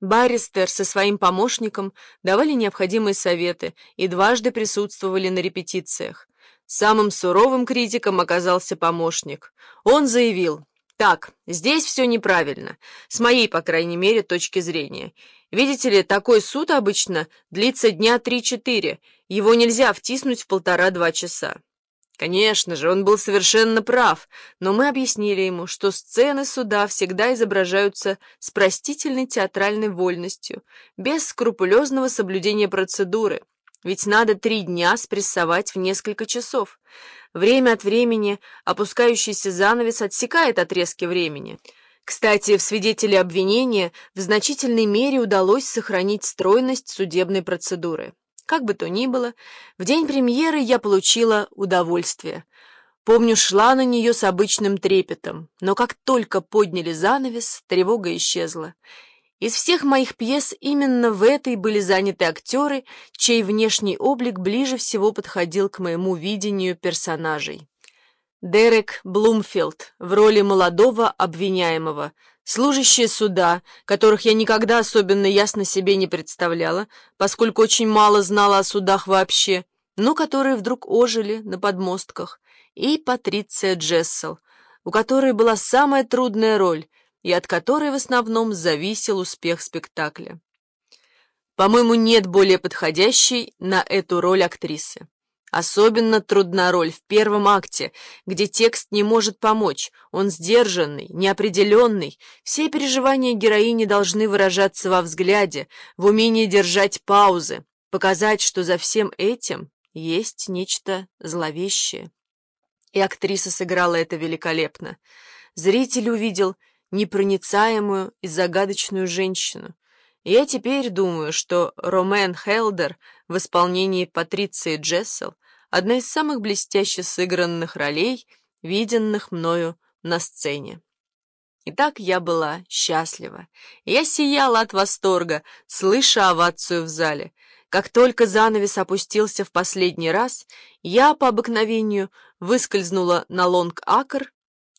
Баристер со своим помощником давали необходимые советы и дважды присутствовали на репетициях. Самым суровым критиком оказался помощник. Он заявил, «Так, здесь все неправильно, с моей, по крайней мере, точки зрения. Видите ли, такой суд обычно длится дня три-четыре, его нельзя втиснуть в полтора-два часа». Конечно же, он был совершенно прав, но мы объяснили ему, что сцены суда всегда изображаются с простительной театральной вольностью, без скрупулезного соблюдения процедуры, ведь надо три дня спрессовать в несколько часов. Время от времени опускающийся занавес отсекает отрезки времени. Кстати, в свидетели обвинения в значительной мере удалось сохранить стройность судебной процедуры. Как бы то ни было, в день премьеры я получила удовольствие. Помню, шла на нее с обычным трепетом, но как только подняли занавес, тревога исчезла. Из всех моих пьес именно в этой были заняты актеры, чей внешний облик ближе всего подходил к моему видению персонажей. Дерек Блумфилд в роли молодого обвиняемого, Служащие суда, которых я никогда особенно ясно себе не представляла, поскольку очень мало знала о судах вообще, но которые вдруг ожили на подмостках, и Патриция Джессел, у которой была самая трудная роль и от которой в основном зависел успех спектакля. По-моему, нет более подходящей на эту роль актрисы. Особенно трудна роль в первом акте, где текст не может помочь, он сдержанный, неопределенный, все переживания героини должны выражаться во взгляде, в умении держать паузы, показать, что за всем этим есть нечто зловещее. И актриса сыграла это великолепно. Зритель увидел непроницаемую и загадочную женщину. Я теперь думаю, что Ромен Хелдер в исполнении Патриции Джессел одна из самых блестяще сыгранных ролей, виденных мною на сцене. Итак, я была счастлива. Я сияла от восторга, слыша овацию в зале. Как только занавес опустился в последний раз, я по обыкновению выскользнула на лонг-акр,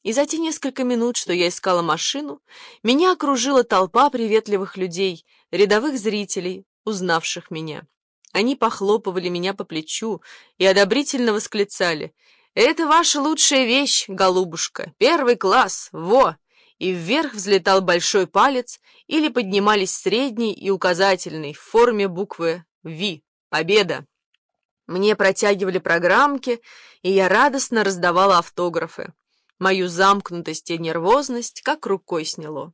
и за те несколько минут, что я искала машину, меня окружила толпа приветливых людей, рядовых зрителей, узнавших меня. Они похлопывали меня по плечу и одобрительно восклицали. «Это ваша лучшая вещь, голубушка! Первый класс! Во!» И вверх взлетал большой палец или поднимались средний и указательный в форме буквы «V» — «Победа». Мне протягивали программки, и я радостно раздавала автографы. Мою замкнутость и нервозность как рукой сняло.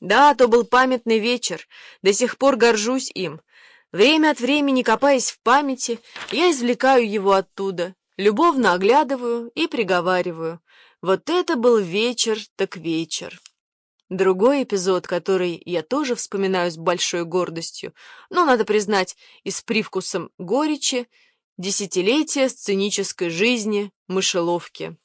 Да, то был памятный вечер, до сих пор горжусь им — Время от времени, копаясь в памяти, я извлекаю его оттуда, любовно оглядываю и приговариваю. Вот это был вечер, так вечер. Другой эпизод, который я тоже вспоминаю с большой гордостью, но, надо признать, и с привкусом горечи, десятилетия сценической жизни мышеловки.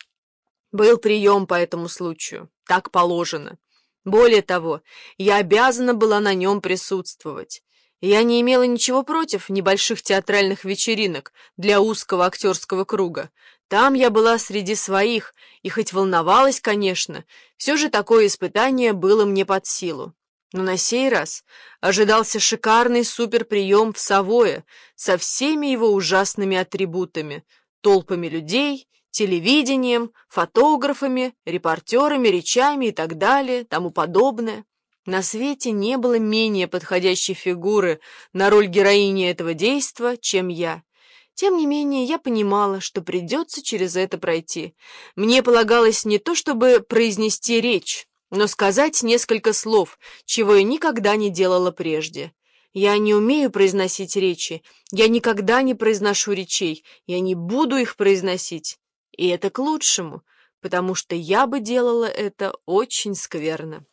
Был прием по этому случаю, так положено. Более того, я обязана была на нем присутствовать. Я не имела ничего против небольших театральных вечеринок для узкого актерского круга. Там я была среди своих, и хоть волновалась, конечно, все же такое испытание было мне под силу. Но на сей раз ожидался шикарный суперприем в Савое со всеми его ужасными атрибутами, толпами людей, телевидением, фотографами, репортерами, речами и так далее, тому подобное. На свете не было менее подходящей фигуры на роль героини этого действа, чем я. Тем не менее, я понимала, что придется через это пройти. Мне полагалось не то чтобы произнести речь, но сказать несколько слов, чего я никогда не делала прежде. Я не умею произносить речи, я никогда не произношу речей, я не буду их произносить. И это к лучшему, потому что я бы делала это очень скверно.